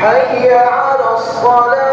حي على الصلاة.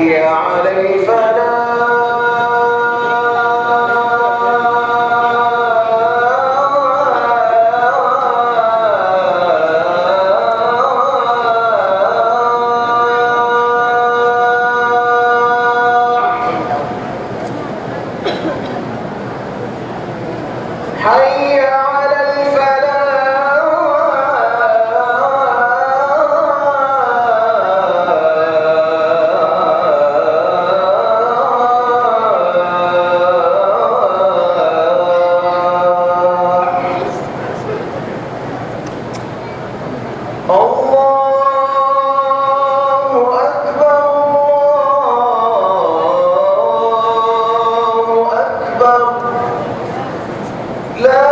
الفلاح la